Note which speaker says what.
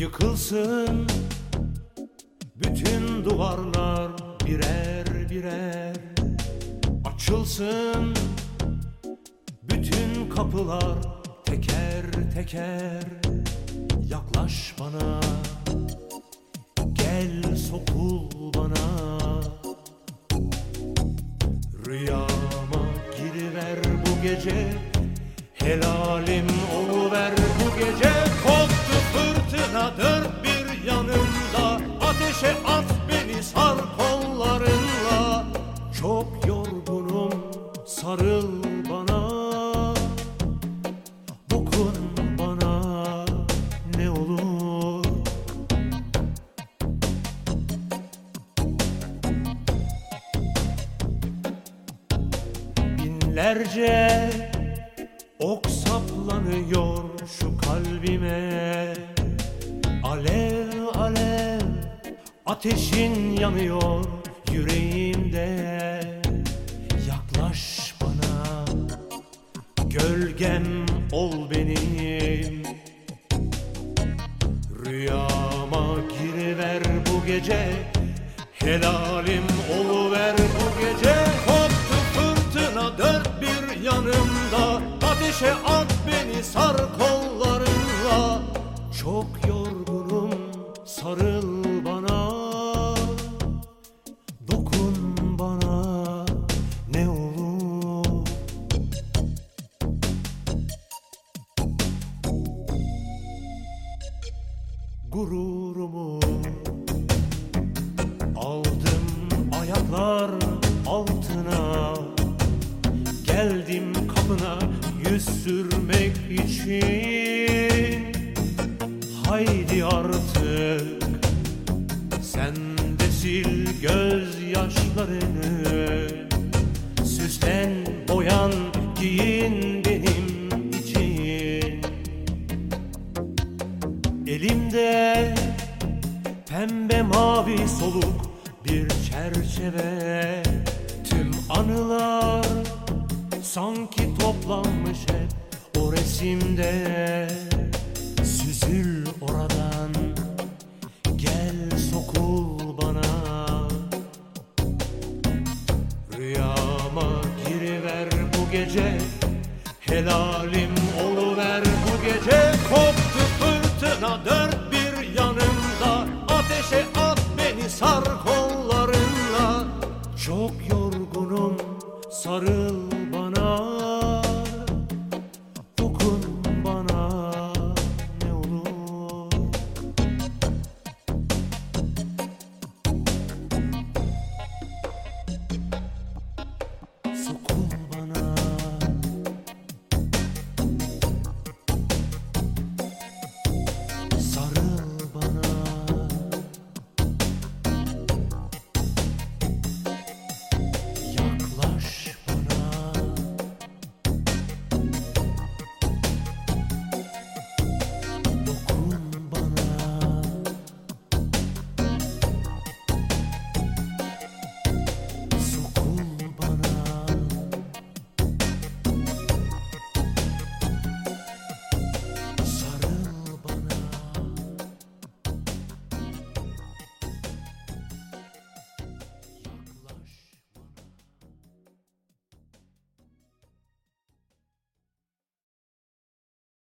Speaker 1: Yıkılsın. Bütün duvarlar birer birer Açılsın. Bütün kapılar teker teker Yaklaş bana. Gel sokul bana. Rüyama giriver bu gece. Helalim oluver bu gece Koptu fırtına dört bir yanımda Ateşe at beni sar kollarınla. Çok yorgunum sarıl bana. Dokun bana ne olur. Binlerce ok saplanıyor şu kalbime. Alev alev ateşin yanıyor yüreğimde. Yaklaş bana gölgem ol benim. Rüyama giriver bu gece Helalim oluver Çok yorgunum sarıl bana. Dokun bana ne olur. Gururumu Aldım ayaklar altına. Geldim kapına yüz sürmek için Haydi artık. Sen de sil gözyaşlarını. Süslen boyan giyin benim için. Elimde pembe mavi soluk bir çerçeve. Tüm anılar sanki toplanmış hep o resimde Sül oradan. Gel sokul bana. Rüyama giriver bu gece. Helalim oluver bu gece. Koptu fırtına dön.